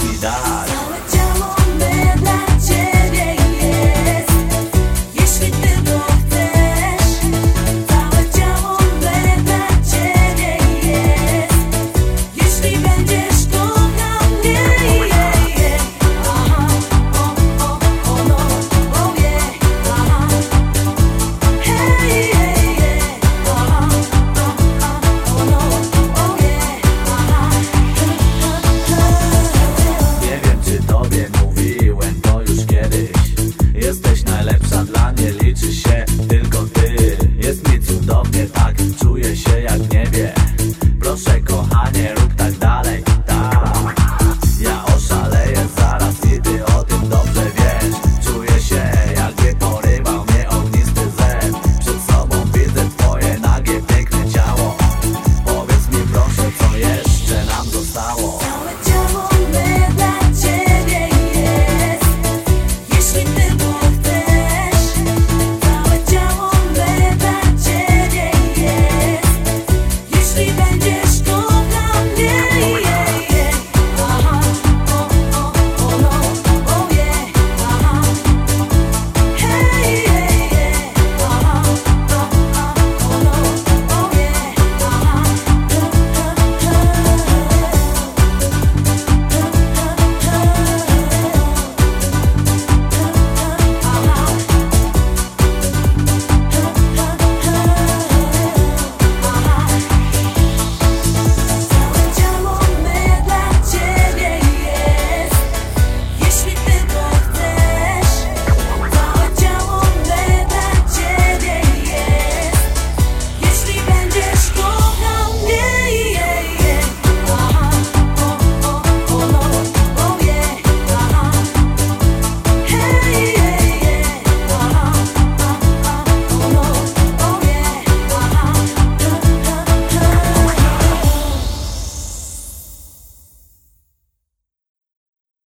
cuidado. Czuję się jak w niebie. Proszę kochanie, rób tak dalej. Tak. Ja oszaleję zaraz i ty o tym dobrze wiesz Czuję się jak jedną rybą, mnie ognisty zęb Przed sobą widzę twoje nagie, piękne ciało. Powiedz mi proszę, co jeszcze nam zostało?